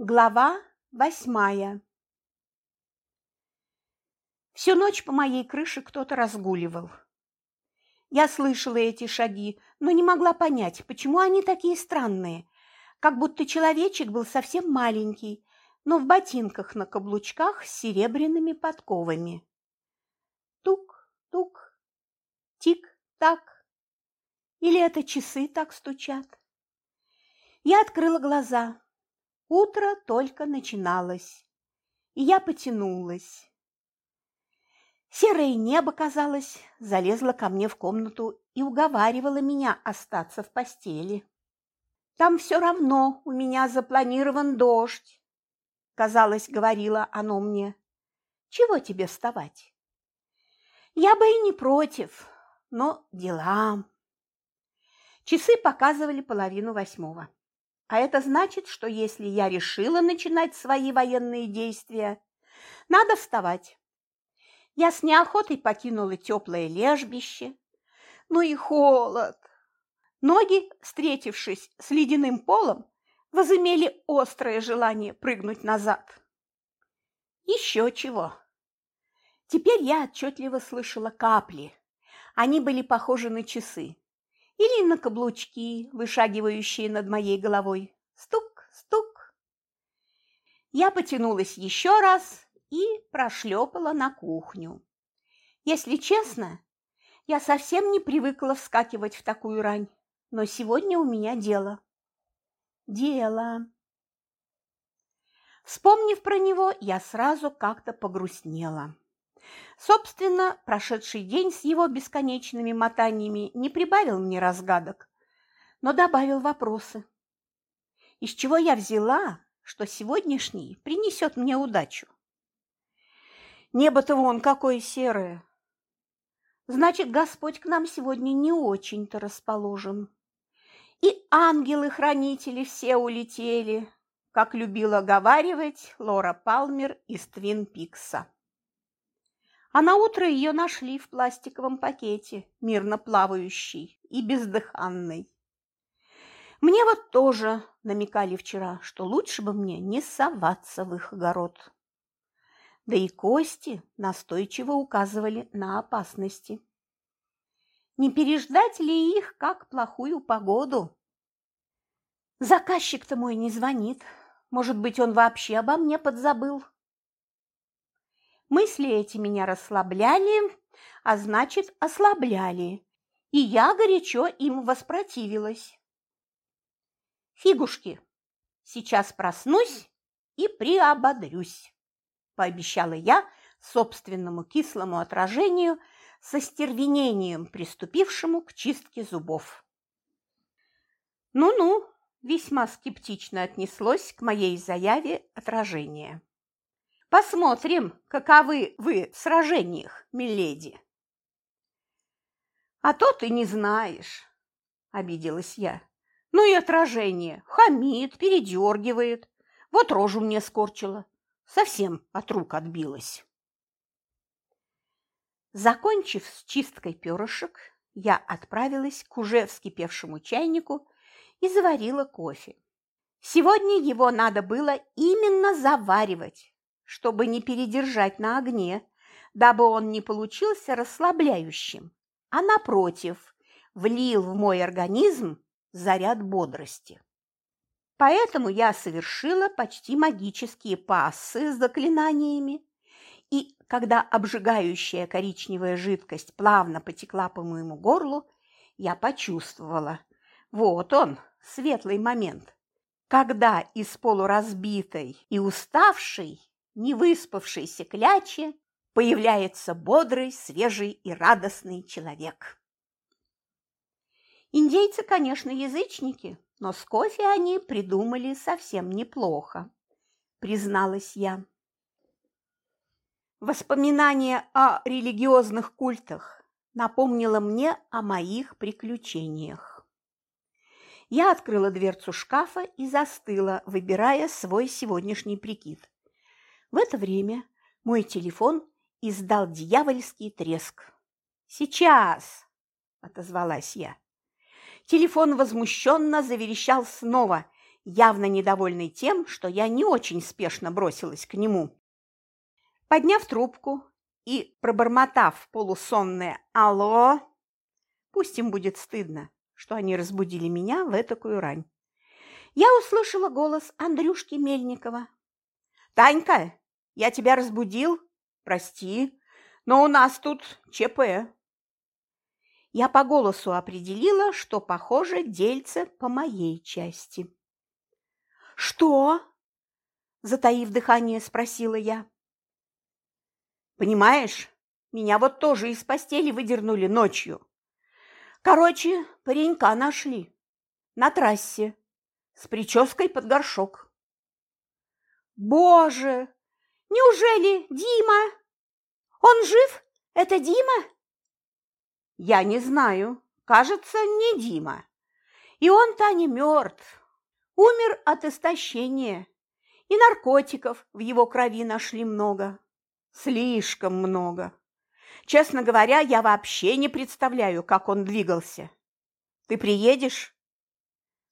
Глава восьмая Всю ночь по моей крыше кто-то разгуливал. Я слышала эти шаги, но не могла понять, почему они такие странные, как будто человечек был совсем маленький, но в ботинках на каблучках с серебряными подковами. Тук-тук, тик-так. Или это часы так стучат? Я открыла глаза. Утро только начиналось, и я потянулась. Серое небо, казалось, залезло ко мне в комнату и уговаривало меня остаться в постели. Там все равно у меня запланирован дождь, казалось, говорило оно мне. Чего тебе вставать? Я бы и не против, но дела. Часы показывали половину восьмого. А это значит, что если я решила начинать свои военные действия, надо вставать. Я с неохотой покинула теплое лежбище. Ну и холод. Ноги, встретившись с ледяным полом, возымели острое желание прыгнуть назад. Еще чего. Теперь я отчетливо слышала капли. Они были похожи на часы или на каблучки, вышагивающие над моей головой. Стук, стук. Я потянулась еще раз и прошлепала на кухню. Если честно, я совсем не привыкла вскакивать в такую рань, но сегодня у меня дело. Дело. Вспомнив про него, я сразу как-то погрустнела. Собственно, прошедший день с его бесконечными мотаниями не прибавил мне разгадок, но добавил вопросы. Из чего я взяла, что сегодняшний принесет мне удачу? Небо-то вон какое серое. Значит, Господь к нам сегодня не очень-то расположен. И ангелы-хранители все улетели, как любила говаривать Лора Палмер из Твин Пикса а на утро ее нашли в пластиковом пакете, мирно плавающей и бездыханной. Мне вот тоже намекали вчера, что лучше бы мне не соваться в их огород. Да и кости настойчиво указывали на опасности. Не переждать ли их, как плохую погоду? Заказчик-то мой не звонит. Может быть, он вообще обо мне подзабыл. Мысли эти меня расслабляли, а значит, ослабляли, и я горячо им воспротивилась. Фигушки, сейчас проснусь и приободрюсь, пообещала я собственному кислому отражению со стервенением, приступившему к чистке зубов. Ну-ну, весьма скептично отнеслось к моей заяве отражение. Посмотрим, каковы вы в сражениях, миледи. А то ты не знаешь, обиделась я. Ну и отражение. Хамит, передергивает. Вот рожу мне скорчила. Совсем от рук отбилась. Закончив с чисткой перышек, я отправилась к уже вскипевшему чайнику и заварила кофе. Сегодня его надо было именно заваривать, чтобы не передержать на огне, дабы он не получился расслабляющим, а, напротив, влил в мой организм заряд бодрости. Поэтому я совершила почти магические пассы с заклинаниями, и когда обжигающая коричневая жидкость плавно потекла по моему горлу, я почувствовала, вот он, светлый момент, когда из полуразбитой и уставшей невыспавшейся кляче появляется бодрый, свежий и радостный человек. Индейцы, конечно, язычники, но с кофе они придумали совсем неплохо, призналась я. Воспоминание о религиозных культах напомнило мне о моих приключениях. Я открыла дверцу шкафа и застыла, выбирая свой сегодняшний прикид. В это время мой телефон издал дьявольский треск. «Сейчас!» – отозвалась я. Телефон возмущенно заверещал снова. явно недовольный тем, что я не очень спешно бросилась к нему. Подняв трубку и пробормотав полусонное «Алло!», пусть им будет стыдно, что они разбудили меня в этакую рань. Я услышала голос Андрюшки Мельникова. «Танька, я тебя разбудил? Прости, но у нас тут ЧП». Я по голосу определила, что, похоже, дельце по моей части. «Что?» – затаив дыхание, спросила я. «Понимаешь, меня вот тоже из постели выдернули ночью. Короче, паренька нашли. На трассе. С прической под горшок». «Боже! Неужели Дима? Он жив? Это Дима?» «Я не знаю. Кажется, не Дима. И он-то не мертв. Умер от истощения, и наркотиков в его крови нашли много. Слишком много. Честно говоря, я вообще не представляю, как он двигался. Ты приедешь?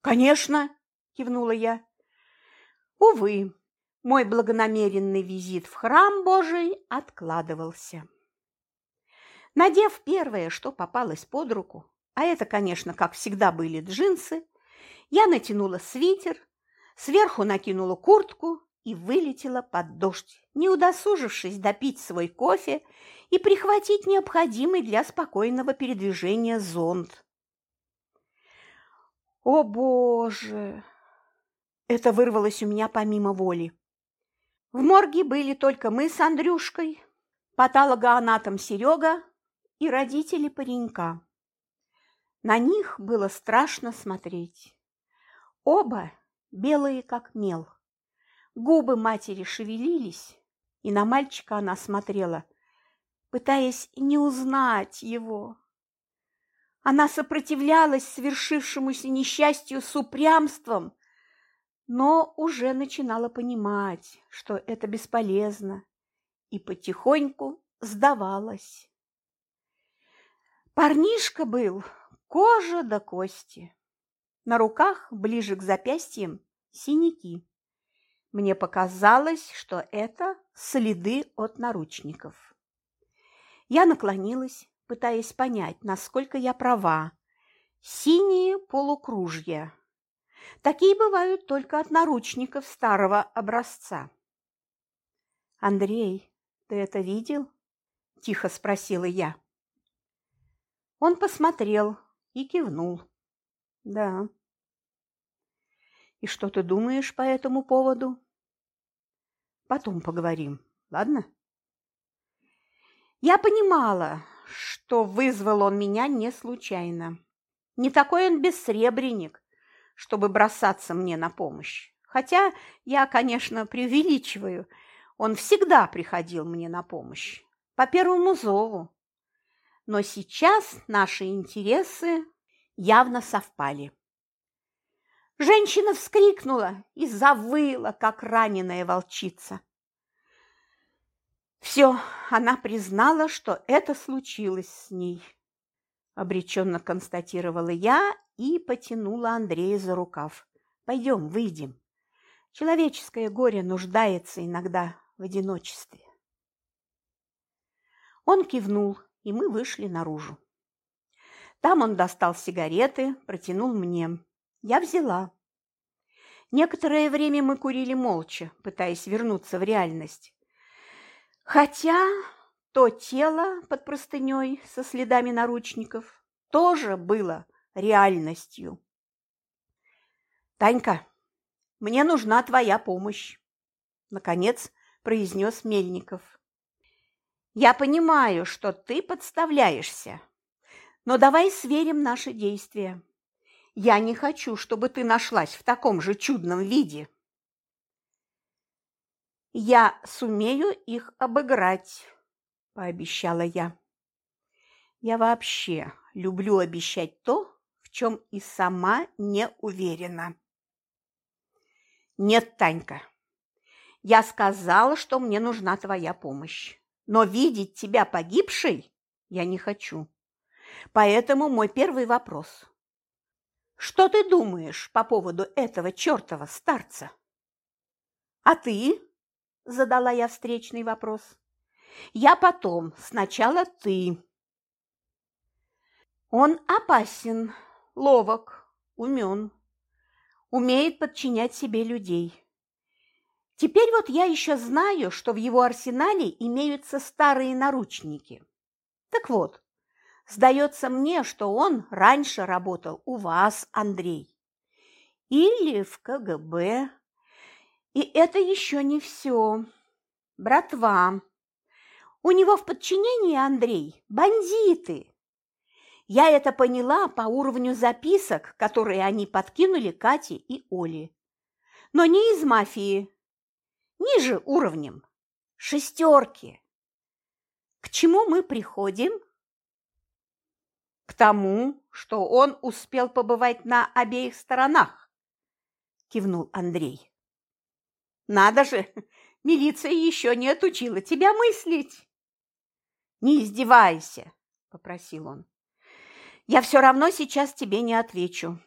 Конечно, кивнула я. Увы, мой благонамеренный визит в храм Божий откладывался. Надев первое, что попалось под руку, а это, конечно, как всегда были джинсы, я натянула свитер, сверху накинула куртку и вылетела под дождь, не удосужившись допить свой кофе и прихватить необходимый для спокойного передвижения зонт. О, Боже! Это вырвалось у меня помимо воли. В морге были только мы с Андрюшкой, патологоанатом Серега и родители паренька. На них было страшно смотреть. Оба белые, как мел. Губы матери шевелились, и на мальчика она смотрела, пытаясь не узнать его. Она сопротивлялась свершившемуся несчастью с упрямством, но уже начинала понимать, что это бесполезно, и потихоньку сдавалась. Парнишка был кожа до кости. На руках, ближе к запястьям, синяки. Мне показалось, что это следы от наручников. Я наклонилась, пытаясь понять, насколько я права. Синие полукружья. Такие бывают только от наручников старого образца. «Андрей, ты это видел?» – тихо спросила я. Он посмотрел и кивнул. «Да, и что ты думаешь по этому поводу? Потом поговорим, ладно? Я понимала, что вызвал он меня не случайно. Не такой он бессребренник, чтобы бросаться мне на помощь. Хотя я, конечно, преувеличиваю. Он всегда приходил мне на помощь, по первому зову. Но сейчас наши интересы явно совпали. Женщина вскрикнула и завыла, как раненая волчица. Все, она признала, что это случилось с ней. Обреченно констатировала я и потянула Андрея за рукав. Пойдем, выйдем. Человеческое горе нуждается иногда в одиночестве. Он кивнул, и мы вышли наружу. Там он достал сигареты, протянул мне. Я взяла. Некоторое время мы курили молча, пытаясь вернуться в реальность. Хотя то тело под простыней со следами наручников тоже было реальностью. «Танька, мне нужна твоя помощь», – наконец произнес Мельников. «Я понимаю, что ты подставляешься, но давай сверим наши действия. Я не хочу, чтобы ты нашлась в таком же чудном виде. Я сумею их обыграть, пообещала я. Я вообще люблю обещать то, в чем и сама не уверена. Нет, Танька, я сказала, что мне нужна твоя помощь, но видеть тебя погибшей я не хочу. Поэтому мой первый вопрос. Что ты думаешь по поводу этого чертова старца? А ты? Задала я встречный вопрос. Я потом, сначала ты. Он опасен, ловок, умен, умеет подчинять себе людей. Теперь вот я еще знаю, что в его арсенале имеются старые наручники. Так вот, сдается мне, что он раньше работал у вас, Андрей, или в КГБ. И это еще не все. Братва. У него в подчинении, Андрей, бандиты. Я это поняла по уровню записок, которые они подкинули Кате и Оле. Но не из мафии, ниже уровнем. Шестерки. К чему мы приходим? К тому, что он успел побывать на обеих сторонах, кивнул Андрей. Надо же, милиция еще не отучила тебя мыслить. Не издевайся, попросил он. Я все равно сейчас тебе не отвечу.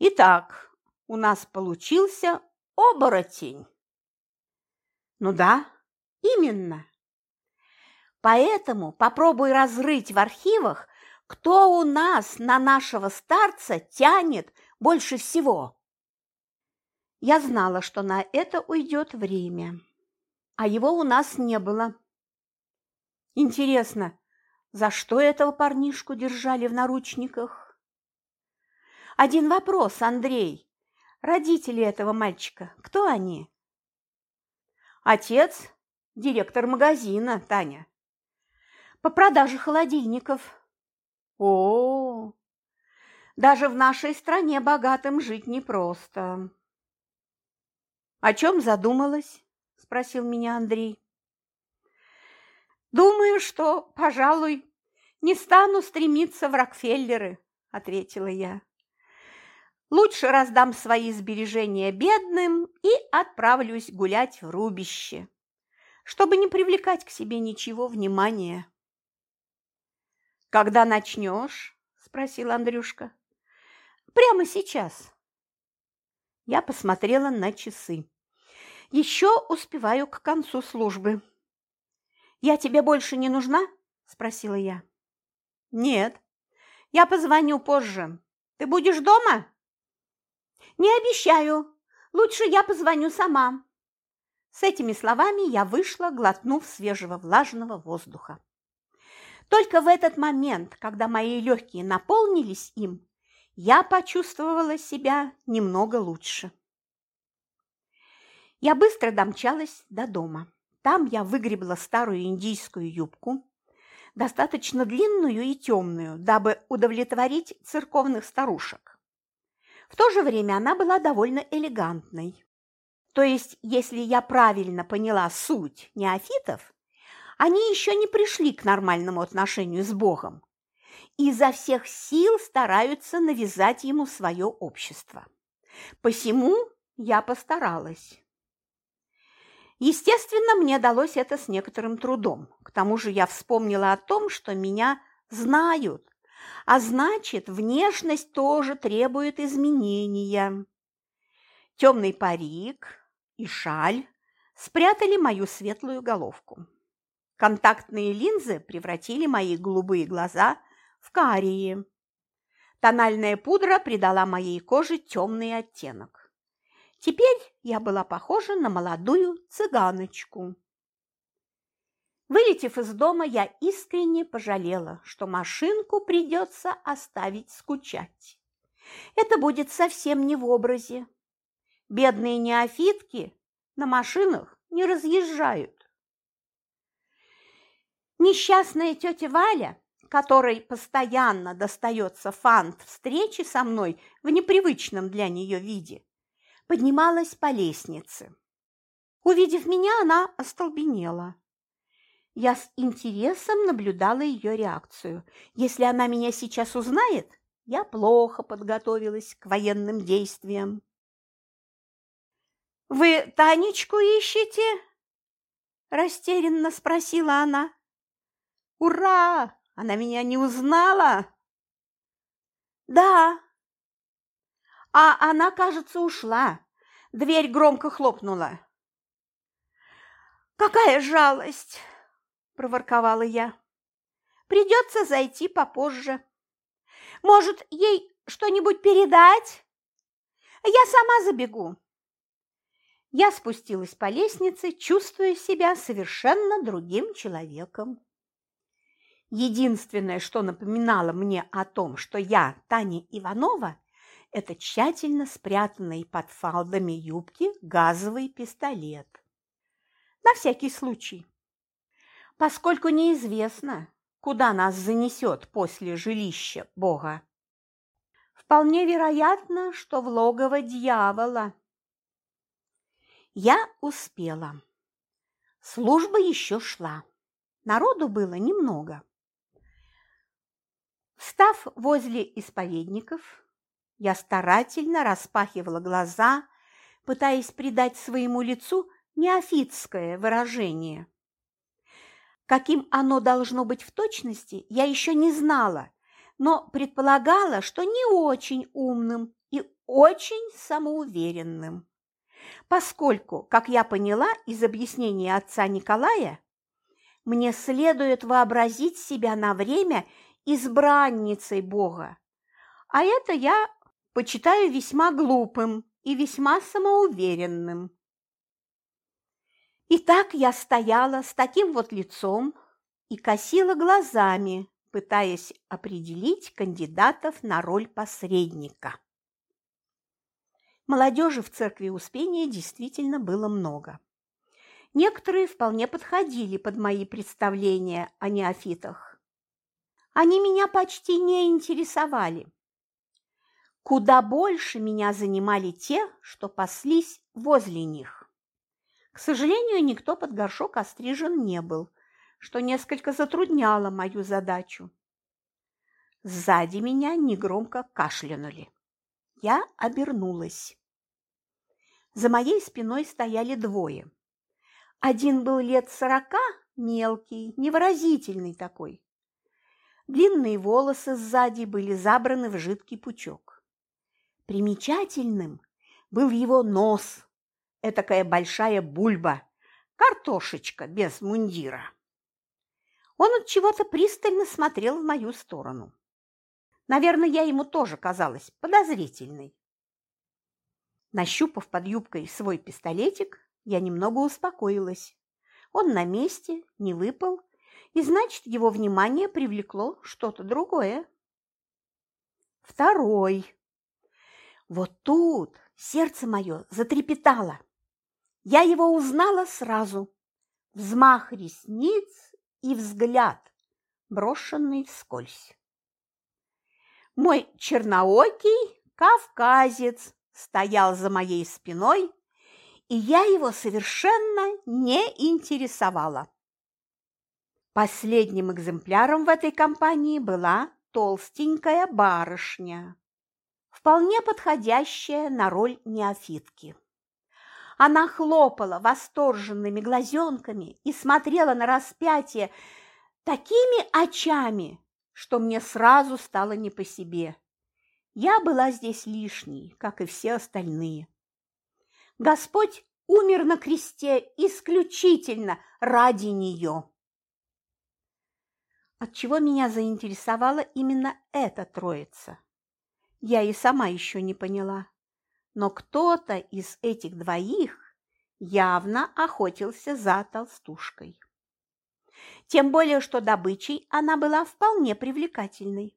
Итак, у нас получился оборотень. Ну да, именно. Поэтому попробуй разрыть в архивах, кто у нас на нашего старца тянет больше всего. Я знала, что на это уйдет время, а его у нас не было. Интересно, за что этого парнишку держали в наручниках? Один вопрос, Андрей. Родители этого мальчика, кто они? Отец – директор магазина, Таня. По продаже холодильников. О, -о, -о. даже в нашей стране богатым жить непросто. О чем задумалась? Спросил меня Андрей. Думаю, что, пожалуй, не стану стремиться в Рокфеллеры, ответила я. Лучше раздам свои сбережения бедным и отправлюсь гулять в рубище, чтобы не привлекать к себе ничего внимания. «Когда начнешь?» – спросил Андрюшка. «Прямо сейчас». Я посмотрела на часы. «Еще успеваю к концу службы». «Я тебе больше не нужна?» – спросила я. «Нет, я позвоню позже. Ты будешь дома?» Не обещаю. Лучше я позвоню сама. С этими словами я вышла, глотнув свежего влажного воздуха. Только в этот момент, когда мои легкие наполнились им, я почувствовала себя немного лучше. Я быстро домчалась до дома. Там я выгребла старую индийскую юбку, достаточно длинную и темную, дабы удовлетворить церковных старушек. В то же время она была довольно элегантной. То есть, если я правильно поняла суть неофитов, они еще не пришли к нормальному отношению с Богом и изо всех сил стараются навязать ему свое общество. Посему я постаралась. Естественно, мне далось это с некоторым трудом. К тому же я вспомнила о том, что меня знают, а значит, внешность тоже требует изменения. Темный парик и шаль спрятали мою светлую головку. Контактные линзы превратили мои голубые глаза в карие. Тональная пудра придала моей коже темный оттенок. Теперь я была похожа на молодую цыганочку. Вылетев из дома, я искренне пожалела, что машинку придется оставить скучать. Это будет совсем не в образе. Бедные неофитки на машинах не разъезжают. Несчастная тетя Валя, которой постоянно достается фант встречи со мной в непривычном для нее виде, поднималась по лестнице. Увидев меня, она остолбенела. Я с интересом наблюдала ее реакцию. Если она меня сейчас узнает, я плохо подготовилась к военным действиям. «Вы Танечку ищете?» – растерянно спросила она. «Ура! Она меня не узнала?» «Да, А она, кажется, ушла. Дверь громко хлопнула. «Какая жалость!» – проворковала я. «Придется зайти попозже. Может, ей что-нибудь передать? Я сама забегу». Я спустилась по лестнице, чувствуя себя совершенно другим человеком. Единственное, что напоминало мне о том, что я Таня Иванова, это тщательно спрятанный под фалдами юбки газовый пистолет. На всякий случай. Поскольку неизвестно, куда нас занесет после жилища Бога. Вполне вероятно, что в логово дьявола. Я успела. Служба еще шла. Народу было немного. Встав возле исповедников, я старательно распахивала глаза, пытаясь придать своему лицу неофитское выражение. Каким оно должно быть в точности, я еще не знала, но предполагала, что не очень умным и очень самоуверенным. Поскольку, как я поняла из объяснения отца Николая, мне следует вообразить себя на время избранницей Бога. А это я почитаю весьма глупым и весьма самоуверенным. И так я стояла с таким вот лицом и косила глазами, пытаясь определить кандидатов на роль посредника. Молодежи в церкви Успения действительно было много. Некоторые вполне подходили под мои представления о неофитах. Они меня почти не интересовали. Куда больше меня занимали те, что паслись возле них. К сожалению, никто под горшок острижен не был, что несколько затрудняло мою задачу. Сзади меня негромко кашлянули. Я обернулась. За моей спиной стояли двое. Один был лет сорока, мелкий, невыразительный такой. Длинные волосы сзади были забраны в жидкий пучок. Примечательным был его нос, этакая большая бульба, картошечка без мундира. Он от чего-то пристально смотрел в мою сторону. Наверное, я ему тоже казалась подозрительной. Нащупав под юбкой свой пистолетик, я немного успокоилась. Он на месте, не выпал и значит, его внимание привлекло что-то другое. Второй. Вот тут сердце мое затрепетало. Я его узнала сразу. Взмах ресниц и взгляд, брошенный вскользь. Мой черноокий кавказец стоял за моей спиной, и я его совершенно не интересовала. Последним экземпляром в этой компании была толстенькая барышня, вполне подходящая на роль неофитки. Она хлопала восторженными глазенками и смотрела на распятие такими очами, что мне сразу стало не по себе. Я была здесь лишней, как и все остальные. Господь умер на кресте исключительно ради нее. Отчего меня заинтересовала именно эта троица? Я и сама еще не поняла. Но кто-то из этих двоих явно охотился за толстушкой. Тем более, что добычей она была вполне привлекательной.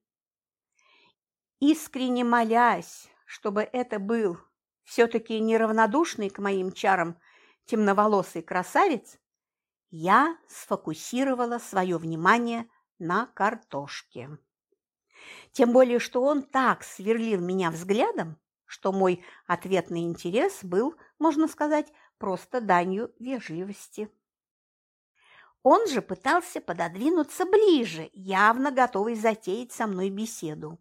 Искренне молясь, чтобы это был все-таки неравнодушный к моим чарам темноволосый красавец, я сфокусировала свое внимание на картошке. Тем более, что он так сверлил меня взглядом, что мой ответный интерес был, можно сказать, просто данью вежливости. Он же пытался пододвинуться ближе, явно готовый затеять со мной беседу.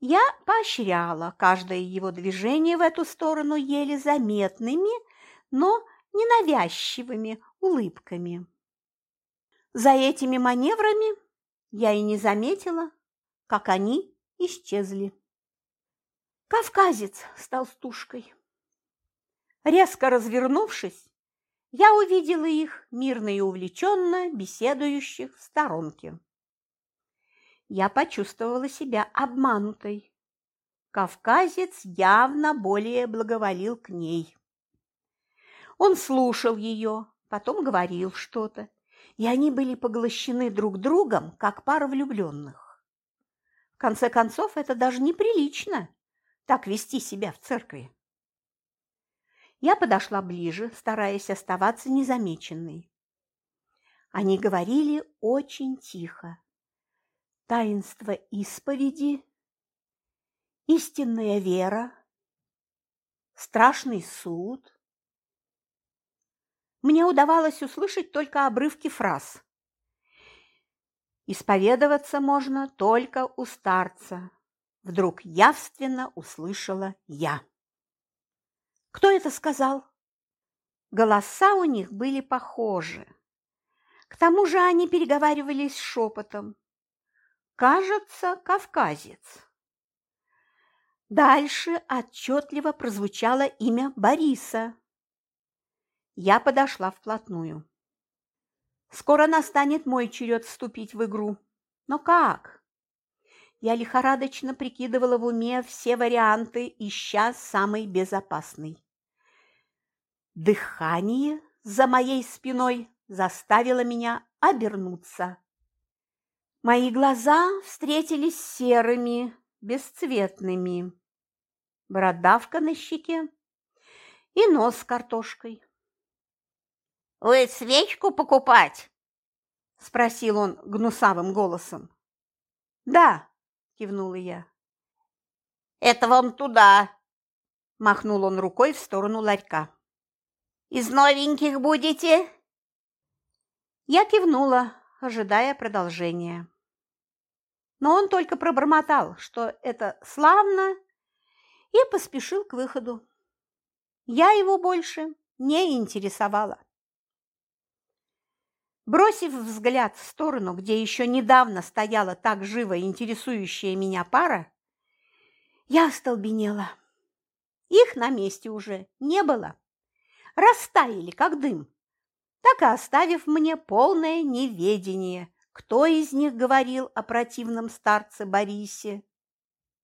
Я поощряла каждое его движение в эту сторону еле заметными, но ненавязчивыми улыбками. За этими маневрами я и не заметила, как они исчезли. Кавказец с толстушкой. Резко развернувшись, я увидела их мирно и увлеченно беседующих в сторонке. Я почувствовала себя обманутой. Кавказец явно более благоволил к ней. Он слушал ее, потом говорил что-то, и они были поглощены друг другом, как пара влюбленных. Конце концов, это даже неприлично – так вести себя в церкви. Я подошла ближе, стараясь оставаться незамеченной. Они говорили очень тихо. Таинство исповеди, истинная вера, страшный суд. Мне удавалось услышать только обрывки фраз. Исповедоваться можно только у старца. Вдруг явственно услышала я. Кто это сказал? Голоса у них были похожи. К тому же они переговаривались шепотом. Кажется, кавказец. Дальше отчетливо прозвучало имя Бориса. Я подошла вплотную. Скоро настанет мой черед вступить в игру. Но как? Я лихорадочно прикидывала в уме все варианты, ища самый безопасный. Дыхание за моей спиной заставило меня обернуться. Мои глаза встретились серыми, бесцветными. Бородавка на щеке и нос с картошкой. «Вы свечку покупать?» – спросил он гнусавым голосом. «Да», – кивнула я. «Это вам туда!» – махнул он рукой в сторону ларька. Из новеньких будете?» Я кивнула, ожидая продолжения. Но он только пробормотал, что это славно, и поспешил к выходу. Я его больше не интересовала. Бросив взгляд в сторону, где еще недавно стояла так живо интересующая меня пара, я остолбенела. Их на месте уже не было растаяли, как дым, так и оставив мне полное неведение, кто из них говорил о противном старце Борисе